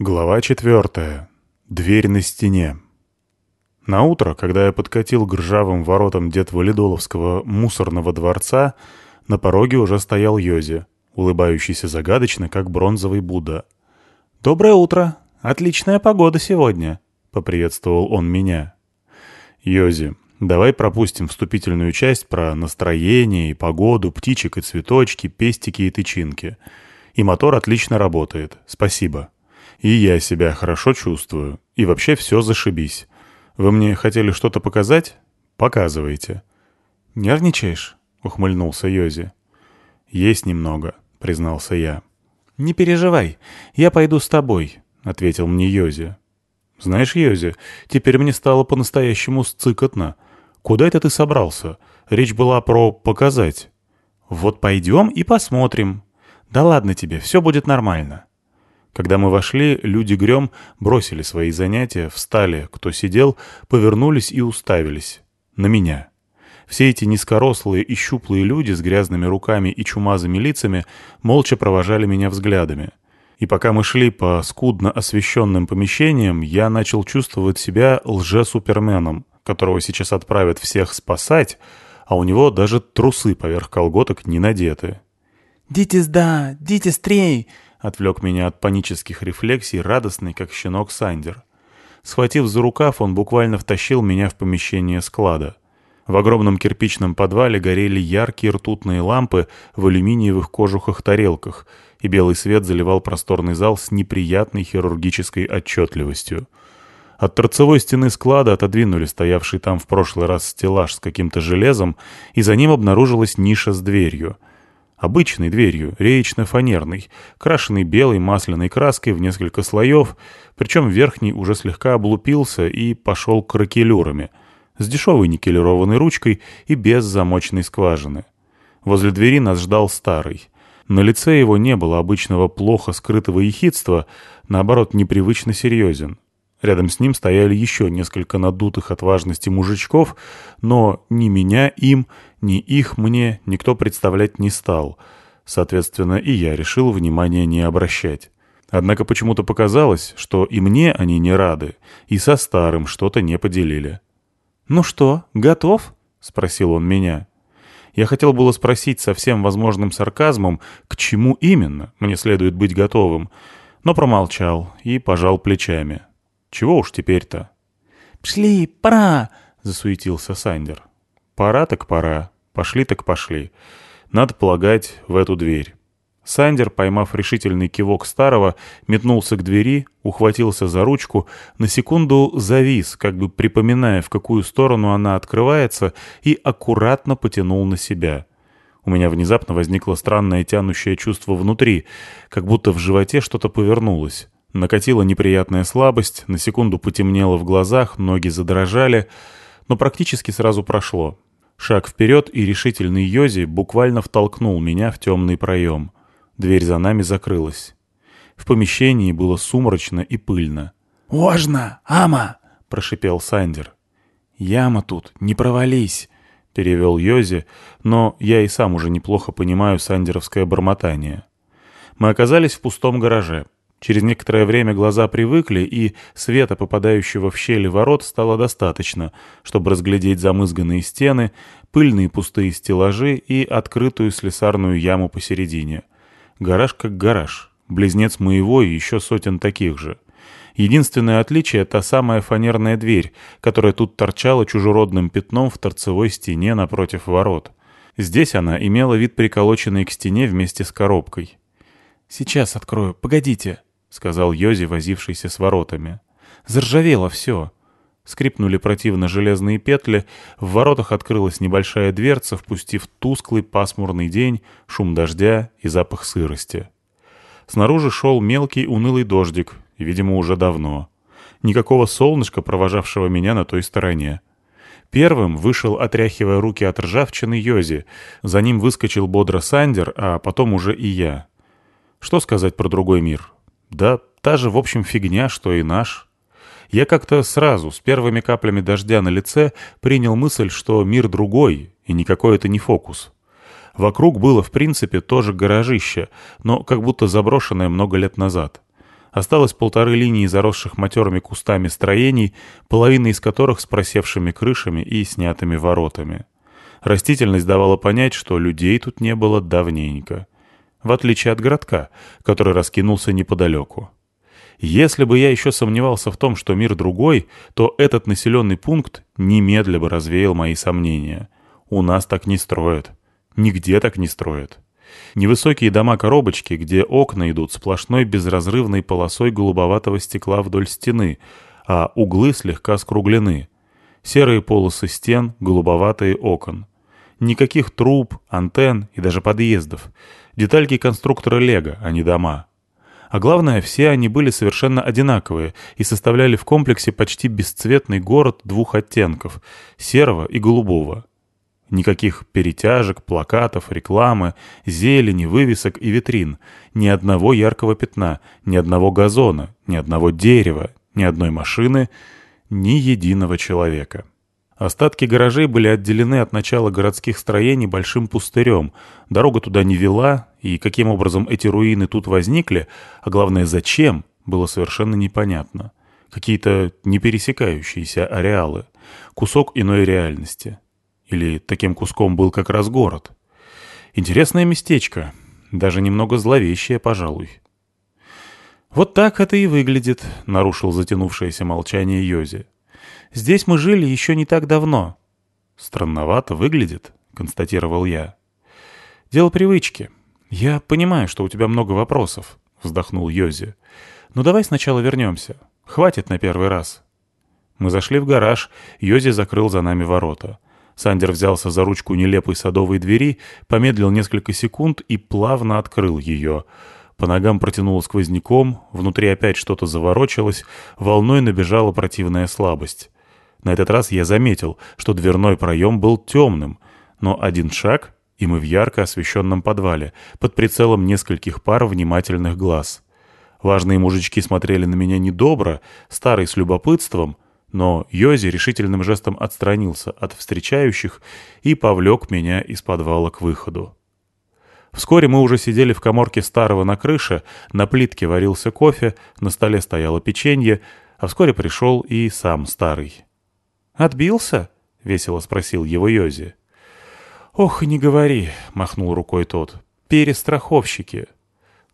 Глава четвертая. Дверь на стене. На утро, когда я подкатил к ржавым воротам дед Валидоловского мусорного дворца, на пороге уже стоял Йози, улыбающийся загадочно, как бронзовый Будда. «Доброе утро! Отличная погода сегодня!» — поприветствовал он меня. «Йози, давай пропустим вступительную часть про настроение и погоду, птичек и цветочки, пестики и тычинки. И мотор отлично работает. Спасибо». И я себя хорошо чувствую. И вообще все зашибись. Вы мне хотели что-то показать? Показывайте. «Нервничаешь?» — ухмыльнулся Йози. «Есть немного», — признался я. «Не переживай, я пойду с тобой», — ответил мне Йози. «Знаешь, Йози, теперь мне стало по-настоящему сцикотно. Куда это ты собрался? Речь была про «показать». «Вот пойдем и посмотрим». «Да ладно тебе, все будет нормально». Когда мы вошли, люди Грем бросили свои занятия, встали, кто сидел, повернулись и уставились. На меня. Все эти низкорослые и щуплые люди с грязными руками и чумазыми лицами молча провожали меня взглядами. И пока мы шли по скудно освещенным помещениям, я начал чувствовать себя лже-суперменом, которого сейчас отправят всех спасать, а у него даже трусы поверх колготок не надеты. «Дитис да, дитис трей!» — отвлек меня от панических рефлексий радостный, как щенок Сандер. Схватив за рукав, он буквально втащил меня в помещение склада. В огромном кирпичном подвале горели яркие ртутные лампы в алюминиевых кожухах-тарелках, и белый свет заливал просторный зал с неприятной хирургической отчетливостью. От торцевой стены склада отодвинули стоявший там в прошлый раз стеллаж с каким-то железом, и за ним обнаружилась ниша с дверью — Обычной дверью, реечно-фанерной, крашенной белой масляной краской в несколько слоев, причем верхний уже слегка облупился и пошел кракелюрами, с дешевой никелированной ручкой и без замочной скважины. Возле двери нас ждал старый. На лице его не было обычного плохо скрытого ехидства, наоборот, непривычно серьезен. Рядом с ним стояли еще несколько надутых от важности мужичков, но ни меня им, ни их мне никто представлять не стал. Соответственно, и я решил внимания не обращать. Однако почему-то показалось, что и мне они не рады, и со старым что-то не поделили. «Ну что, готов?» — спросил он меня. Я хотел было спросить со всем возможным сарказмом, к чему именно мне следует быть готовым, но промолчал и пожал плечами. Чего уж теперь-то? «Пшли, пора!» — засуетился Сандер. «Пора так пора. Пошли так пошли. Надо полагать в эту дверь». Сандер, поймав решительный кивок старого, метнулся к двери, ухватился за ручку, на секунду завис, как бы припоминая, в какую сторону она открывается, и аккуратно потянул на себя. У меня внезапно возникло странное тянущее чувство внутри, как будто в животе что-то повернулось. Накатила неприятная слабость, на секунду потемнело в глазах, ноги задрожали, но практически сразу прошло. Шаг вперед, и решительный Йози буквально втолкнул меня в темный проем. Дверь за нами закрылась. В помещении было сумрачно и пыльно. «Ожно, ама!» — прошипел Сандер. «Яма тут, не провались!» — перевел Йози, но я и сам уже неплохо понимаю сандеровское бормотание. Мы оказались в пустом гараже — Через некоторое время глаза привыкли, и света, попадающего в щели ворот, стало достаточно, чтобы разглядеть замызганные стены, пыльные пустые стеллажи и открытую слесарную яму посередине. Гараж как гараж, близнец моего и еще сотен таких же. Единственное отличие — та самая фанерная дверь, которая тут торчала чужеродным пятном в торцевой стене напротив ворот. Здесь она имела вид приколоченной к стене вместе с коробкой. «Сейчас открою, погодите», — сказал Йози, возившийся с воротами. «Заржавело все». Скрипнули противно железные петли, в воротах открылась небольшая дверца, впустив тусклый пасмурный день, шум дождя и запах сырости. Снаружи шел мелкий унылый дождик, видимо, уже давно. Никакого солнышка, провожавшего меня на той стороне. Первым вышел, отряхивая руки от ржавчины, Йози. За ним выскочил бодро Сандер, а потом уже и я. Что сказать про другой мир? Да та же, в общем, фигня, что и наш. Я как-то сразу, с первыми каплями дождя на лице, принял мысль, что мир другой, и никакой это не фокус. Вокруг было, в принципе, тоже гаражище, но как будто заброшенное много лет назад. Осталось полторы линии заросших матерыми кустами строений, половина из которых с просевшими крышами и снятыми воротами. Растительность давала понять, что людей тут не было давненько. В отличие от городка, который раскинулся неподалеку. Если бы я еще сомневался в том, что мир другой, то этот населенный пункт немедля бы развеял мои сомнения. У нас так не строят. Нигде так не строят. Невысокие дома-коробочки, где окна идут сплошной безразрывной полосой голубоватого стекла вдоль стены, а углы слегка скруглены. Серые полосы стен, голубоватые окон. Никаких труб, антенн и даже подъездов. Детальки конструктора Лего, а не дома. А главное, все они были совершенно одинаковые и составляли в комплексе почти бесцветный город двух оттенков — серого и голубого. Никаких перетяжек, плакатов, рекламы, зелени, вывесок и витрин. Ни одного яркого пятна, ни одного газона, ни одного дерева, ни одной машины, ни единого человека. Остатки гаражей были отделены от начала городских строений большим пустырем. Дорога туда не вела, и каким образом эти руины тут возникли, а главное зачем, было совершенно непонятно. Какие-то непересекающиеся ареалы. Кусок иной реальности. Или таким куском был как раз город. Интересное местечко. Даже немного зловещее, пожалуй. «Вот так это и выглядит», — нарушил затянувшееся молчание Йози. «Здесь мы жили еще не так давно». «Странновато выглядит», — констатировал я. «Дело привычки. Я понимаю, что у тебя много вопросов», — вздохнул Йози. «Но давай сначала вернемся. Хватит на первый раз». Мы зашли в гараж, Йози закрыл за нами ворота. Сандер взялся за ручку нелепой садовой двери, помедлил несколько секунд и плавно открыл ее. По ногам протянуло сквозняком, внутри опять что-то заворочилось, волной набежала противная слабость. На этот раз я заметил, что дверной проем был темным, но один шаг, и мы в ярко освещенном подвале, под прицелом нескольких пар внимательных глаз. Важные мужички смотрели на меня недобро, старый с любопытством — но Йози решительным жестом отстранился от встречающих и повлек меня из подвала к выходу. Вскоре мы уже сидели в коморке старого на крыше, на плитке варился кофе, на столе стояло печенье, а вскоре пришел и сам старый. «Отбился?» — весело спросил его Йози. «Ох, не говори», — махнул рукой тот. «Перестраховщики».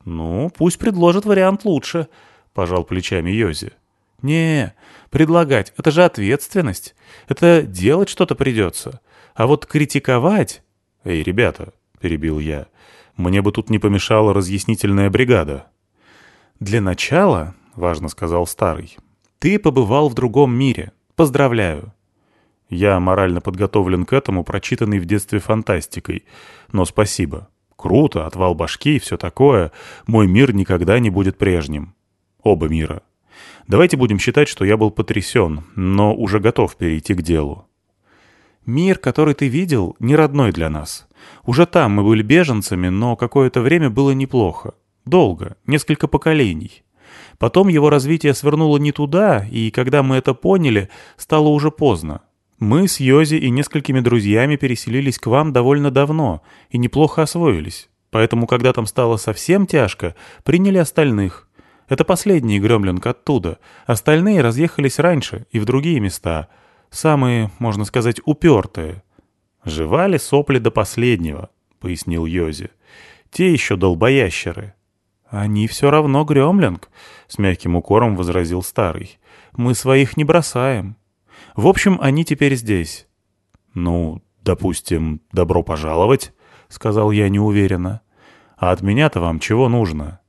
«Ну, пусть предложат вариант лучше», — пожал плечами Йози. «Не, предлагать — это же ответственность. Это делать что-то придется. А вот критиковать...» «Эй, ребята», — перебил я, — «мне бы тут не помешала разъяснительная бригада». «Для начала, — важно сказал старый, — ты побывал в другом мире. Поздравляю». Я морально подготовлен к этому, прочитанный в детстве фантастикой. Но спасибо. Круто, отвал башки и все такое. Мой мир никогда не будет прежним. Оба мира. Давайте будем считать, что я был потрясен, но уже готов перейти к делу. Мир, который ты видел, не родной для нас. Уже там мы были беженцами, но какое-то время было неплохо. Долго, несколько поколений. Потом его развитие свернуло не туда, и когда мы это поняли, стало уже поздно. Мы с Йози и несколькими друзьями переселились к вам довольно давно и неплохо освоились. Поэтому, когда там стало совсем тяжко, приняли остальных. Это последний гремлинг оттуда. Остальные разъехались раньше и в другие места. Самые, можно сказать, упертые. «Жевали сопли до последнего», — пояснил Йози. «Те еще долбоящеры». «Они все равно гремлинг», — с мягким укором возразил старый. «Мы своих не бросаем. В общем, они теперь здесь». «Ну, допустим, добро пожаловать», — сказал я неуверенно. «А от меня-то вам чего нужно?»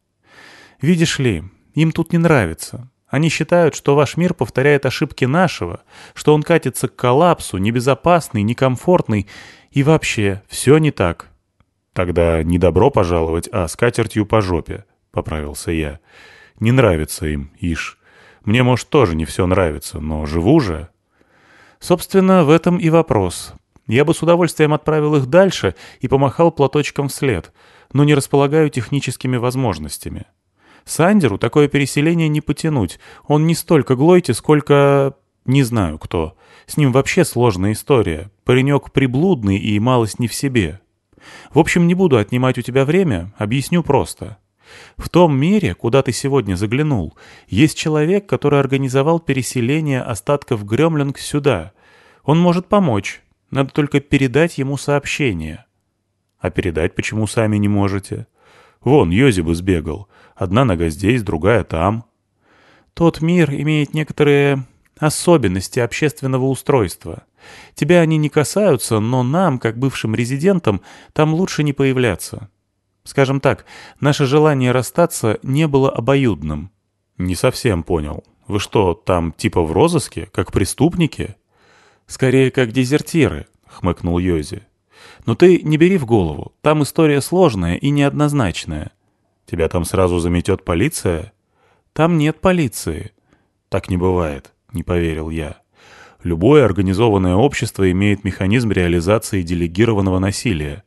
Видишь ли, им тут не нравится. Они считают, что ваш мир повторяет ошибки нашего, что он катится к коллапсу, небезопасный, некомфортный, и вообще все не так. Тогда не добро пожаловать, а с катертью по жопе, — поправился я. Не нравится им, Иш. Мне, может, тоже не все нравится, но живу же. Собственно, в этом и вопрос. Я бы с удовольствием отправил их дальше и помахал платочком вслед, но не располагаю техническими возможностями. Сандеру такое переселение не потянуть. Он не столько Глойте, сколько... Не знаю кто. С ним вообще сложная история. Паренек приблудный и малость не в себе. В общем, не буду отнимать у тебя время, объясню просто. В том мире, куда ты сегодня заглянул, есть человек, который организовал переселение остатков Гремлинг сюда. Он может помочь. Надо только передать ему сообщение. А передать почему сами не можете? Вон, Йози бы сбегал. Одна нога здесь, другая там. Тот мир имеет некоторые особенности общественного устройства. Тебя они не касаются, но нам, как бывшим резидентам, там лучше не появляться. Скажем так, наше желание расстаться не было обоюдным. Не совсем понял. Вы что, там типа в розыске, как преступники? Скорее, как дезертиры, хмыкнул Йози. Но ты не бери в голову, там история сложная и неоднозначная. Тебя там сразу заметет полиция? Там нет полиции. Так не бывает, не поверил я. Любое организованное общество имеет механизм реализации делегированного насилия.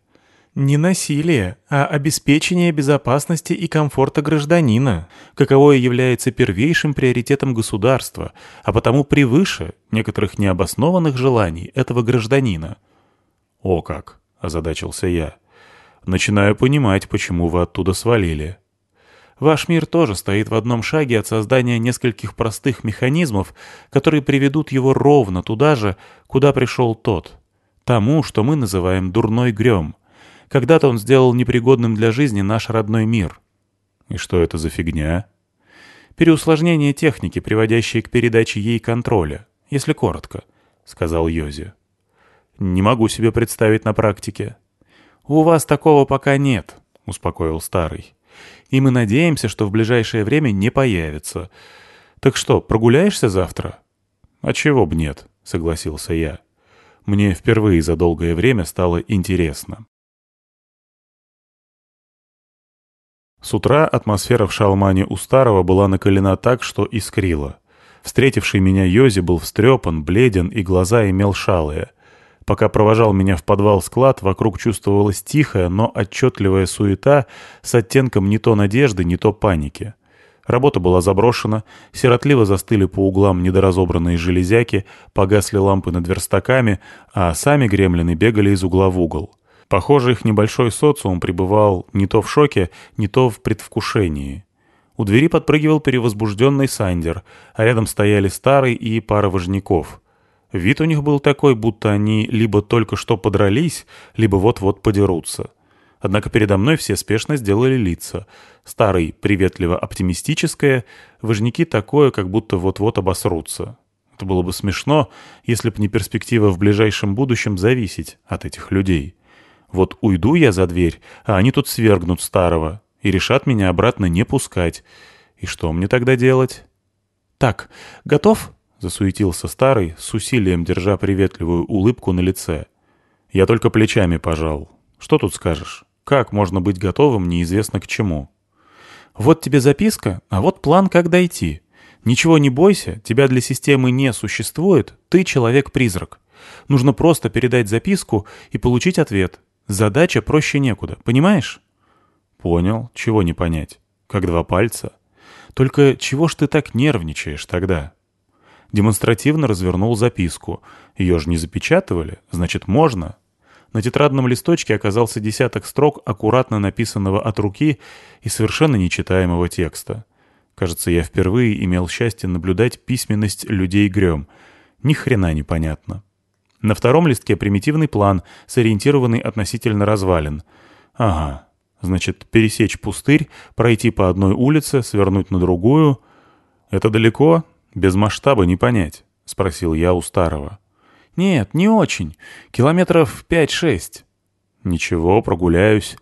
Не насилие, а обеспечение безопасности и комфорта гражданина, каковое является первейшим приоритетом государства, а потому превыше некоторых необоснованных желаний этого гражданина. «О как!» — озадачился я. «Начинаю понимать, почему вы оттуда свалили». Ваш мир тоже стоит в одном шаге от создания нескольких простых механизмов, которые приведут его ровно туда же, куда пришел тот. Тому, что мы называем «дурной грем». Когда-то он сделал непригодным для жизни наш родной мир. И что это за фигня? Переусложнение техники, приводящей к передаче ей контроля, если коротко, — сказал Йози. Не могу себе представить на практике. У вас такого пока нет, — успокоил старый и мы надеемся, что в ближайшее время не появится. Так что, прогуляешься завтра?» «А чего б нет», — согласился я. Мне впервые за долгое время стало интересно. С утра атмосфера в Шалмане у Старого была накалена так, что искрила. Встретивший меня Йози был встрепан, бледен и глаза имел шалые. Пока провожал меня в подвал-склад, вокруг чувствовалась тихая, но отчетливая суета с оттенком не то надежды, не то паники. Работа была заброшена, сиротливо застыли по углам недоразобранные железяки, погасли лампы над верстаками, а сами гремлины бегали из угла в угол. Похоже, их небольшой социум пребывал не то в шоке, не то в предвкушении. У двери подпрыгивал перевозбужденный Сандер, а рядом стояли старый и пара вожняков — Вид у них был такой, будто они либо только что подрались, либо вот-вот подерутся. Однако передо мной все спешно сделали лица. Старый приветливо-оптимистическое, выжняки такое, как будто вот-вот обосрутся. Это было бы смешно, если б не перспектива в ближайшем будущем зависеть от этих людей. Вот уйду я за дверь, а они тут свергнут старого и решат меня обратно не пускать. И что мне тогда делать? «Так, готов?» — засуетился старый, с усилием держа приветливую улыбку на лице. «Я только плечами пожал. Что тут скажешь? Как можно быть готовым неизвестно к чему?» «Вот тебе записка, а вот план, как дойти. Ничего не бойся, тебя для системы не существует, ты человек-призрак. Нужно просто передать записку и получить ответ. Задача проще некуда, понимаешь?» «Понял. Чего не понять? Как два пальца. Только чего ж ты так нервничаешь тогда?» демонстративно развернул записку. Ее же не запечатывали, значит, можно. На тетрадном листочке оказался десяток строк, аккуратно написанного от руки и совершенно нечитаемого текста. Кажется, я впервые имел счастье наблюдать письменность людей грем. Ни хрена непонятно. На втором листке примитивный план, сориентированный относительно развалин. Ага, значит, пересечь пустырь, пройти по одной улице, свернуть на другую. Это далеко? «Без масштаба не понять», — спросил я у старого. «Нет, не очень. Километров пять-шесть». «Ничего, прогуляюсь.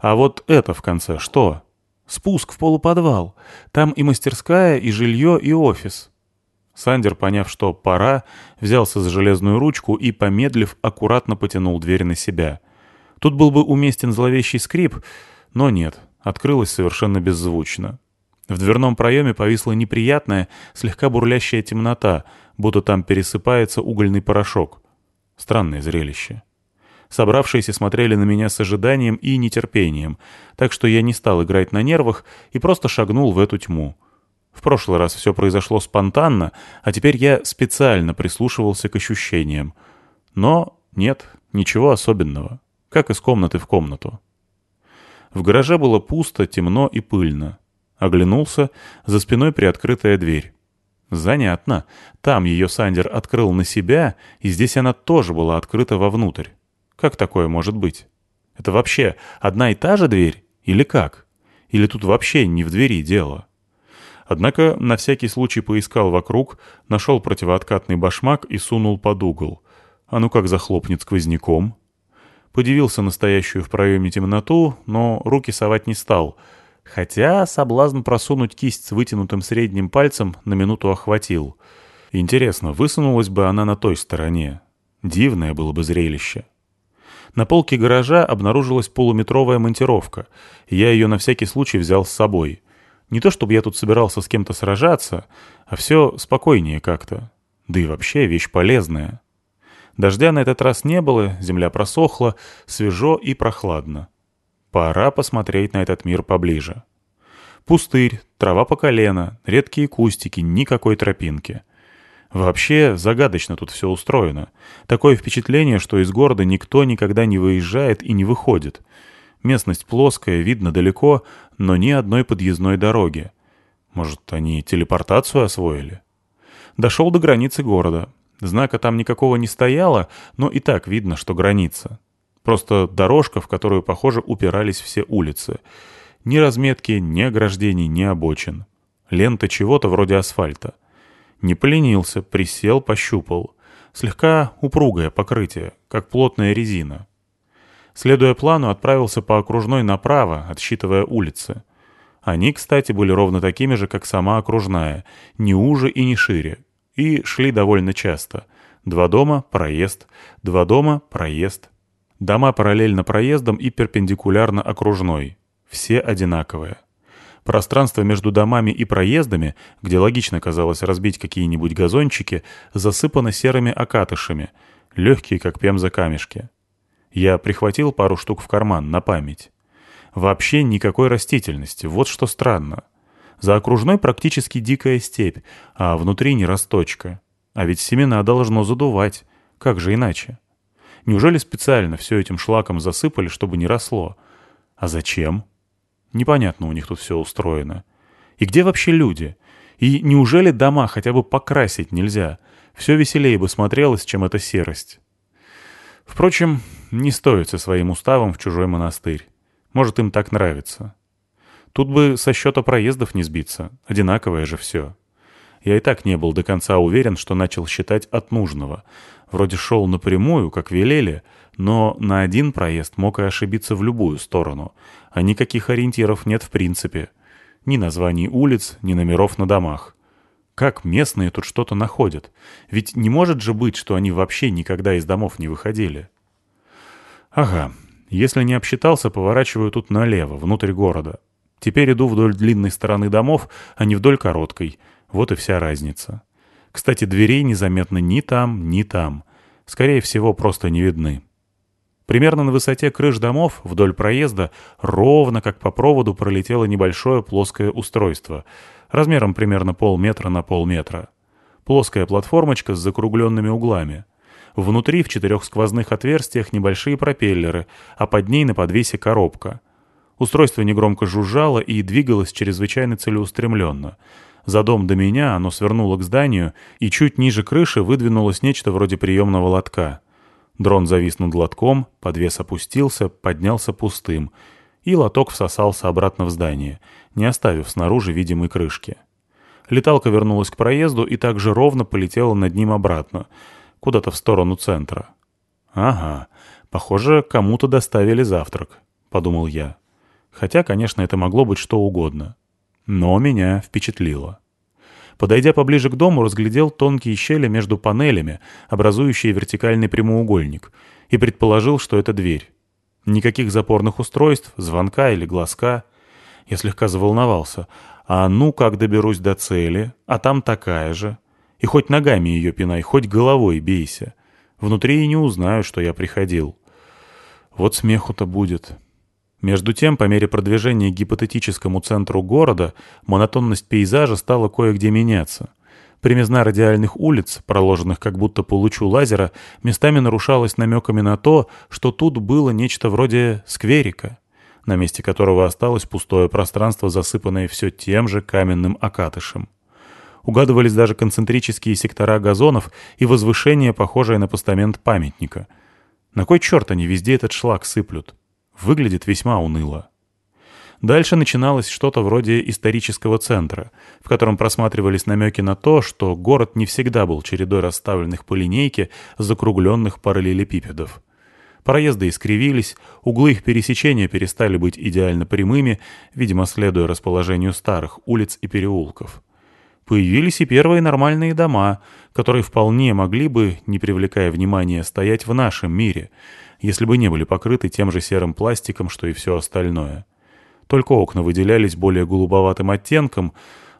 А вот это в конце что?» «Спуск в полуподвал. Там и мастерская, и жилье, и офис». Сандер, поняв, что пора, взялся за железную ручку и, помедлив, аккуратно потянул дверь на себя. Тут был бы уместен зловещий скрип, но нет, открылось совершенно беззвучно. В дверном проеме повисла неприятная, слегка бурлящая темнота, будто там пересыпается угольный порошок. Странное зрелище. Собравшиеся смотрели на меня с ожиданием и нетерпением, так что я не стал играть на нервах и просто шагнул в эту тьму. В прошлый раз все произошло спонтанно, а теперь я специально прислушивался к ощущениям. Но нет, ничего особенного. Как из комнаты в комнату. В гараже было пусто, темно и пыльно. Оглянулся, за спиной приоткрытая дверь. Занятно. Там ее Сандер открыл на себя, и здесь она тоже была открыта вовнутрь. Как такое может быть? Это вообще одна и та же дверь? Или как? Или тут вообще не в двери дело? Однако на всякий случай поискал вокруг, нашел противооткатный башмак и сунул под угол. А ну как захлопнет сквозняком? Подивился настоящую в проеме темноту, но руки совать не стал — Хотя соблазн просунуть кисть с вытянутым средним пальцем на минуту охватил. Интересно, высунулась бы она на той стороне. Дивное было бы зрелище. На полке гаража обнаружилась полуметровая монтировка, я ее на всякий случай взял с собой. Не то чтобы я тут собирался с кем-то сражаться, а все спокойнее как-то. Да и вообще вещь полезная. Дождя на этот раз не было, земля просохла, свежо и прохладно. Пора посмотреть на этот мир поближе. Пустырь, трава по колено, редкие кустики, никакой тропинки. Вообще загадочно тут все устроено. Такое впечатление, что из города никто никогда не выезжает и не выходит. Местность плоская, видно далеко, но ни одной подъездной дороги. Может, они телепортацию освоили? Дошел до границы города. Знака там никакого не стояло, но и так видно, что граница. Просто дорожка, в которую, похоже, упирались все улицы. Ни разметки, ни ограждений, ни обочин. Лента чего-то вроде асфальта. Не поленился, присел, пощупал. Слегка упругое покрытие, как плотная резина. Следуя плану, отправился по окружной направо, отсчитывая улицы. Они, кстати, были ровно такими же, как сама окружная, не уже и не шире. И шли довольно часто. Два дома — проезд, два дома — проезд, Дома параллельно проездам и перпендикулярно окружной. Все одинаковые. Пространство между домами и проездами, где логично казалось разбить какие-нибудь газончики, засыпано серыми окатышами, легкие, как пемза камешки. Я прихватил пару штук в карман, на память. Вообще никакой растительности, вот что странно. За окружной практически дикая степь, а внутри не росточка. А ведь семена должно задувать. Как же иначе? Неужели специально все этим шлаком засыпали, чтобы не росло? А зачем? Непонятно у них тут все устроено. И где вообще люди? И неужели дома хотя бы покрасить нельзя? Все веселее бы смотрелось, чем эта серость. Впрочем, не стоит со своим уставом в чужой монастырь. Может, им так нравится. Тут бы со счета проездов не сбиться. Одинаковое же все. Я и так не был до конца уверен, что начал считать от нужного. Вроде шел напрямую, как велели, но на один проезд мог и ошибиться в любую сторону, а никаких ориентиров нет в принципе. Ни названий улиц, ни номеров на домах. Как местные тут что-то находят? Ведь не может же быть, что они вообще никогда из домов не выходили. Ага, если не обсчитался, поворачиваю тут налево, внутрь города. Теперь иду вдоль длинной стороны домов, а не вдоль короткой. Вот и вся разница. Кстати, дверей незаметно ни там, ни там. Скорее всего, просто не видны. Примерно на высоте крыш домов вдоль проезда ровно как по проводу пролетело небольшое плоское устройство, размером примерно полметра на полметра. Плоская платформочка с закругленными углами. Внутри в четырех сквозных отверстиях небольшие пропеллеры, а под ней на подвесе коробка. Устройство негромко жужжало и двигалось чрезвычайно целеустремленно — за дом до меня оно свернуло к зданию, и чуть ниже крыши выдвинулось нечто вроде приемного лотка. Дрон завис над лотком, подвес опустился, поднялся пустым, и лоток всосался обратно в здание, не оставив снаружи видимой крышки. Леталка вернулась к проезду и также ровно полетела над ним обратно, куда-то в сторону центра. «Ага, похоже, кому-то доставили завтрак», — подумал я. Хотя, конечно, это могло быть что угодно но меня впечатлило. Подойдя поближе к дому, разглядел тонкие щели между панелями, образующие вертикальный прямоугольник, и предположил, что это дверь. Никаких запорных устройств, звонка или глазка. Я слегка заволновался. А ну как доберусь до цели, а там такая же. И хоть ногами ее пинай, хоть головой бейся. Внутри и не узнаю, что я приходил. Вот смеху-то будет. Между тем, по мере продвижения к гипотетическому центру города, монотонность пейзажа стала кое-где меняться. Примизна радиальных улиц, проложенных как будто по лучу лазера, местами нарушалась намеками на то, что тут было нечто вроде скверика. на месте которого осталось пустое пространство, засыпанное все тем же каменным окатышем. Угадывались даже концентрические сектора газонов и возвышение, похожее на постамент памятника. На кой черт они везде этот шлак сыплют? Выглядит весьма уныло. Дальше начиналось что-то вроде исторического центра, в котором просматривались намеки на то, что город не всегда был чередой расставленных по линейке закругленных параллелепипедов. Проезды искривились, углы их пересечения перестали быть идеально прямыми, видимо, следуя расположению старых улиц и переулков. Появились и первые нормальные дома, которые вполне могли бы, не привлекая внимания, стоять в нашем мире, если бы не были покрыты тем же серым пластиком, что и все остальное. Только окна выделялись более голубоватым оттенком,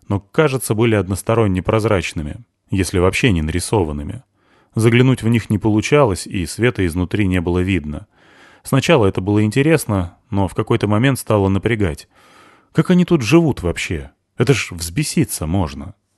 но, кажется, были односторонне прозрачными, если вообще не нарисованными. Заглянуть в них не получалось, и света изнутри не было видно. Сначала это было интересно, но в какой-то момент стало напрягать. Как они тут живут вообще? Это ж взбеситься можно.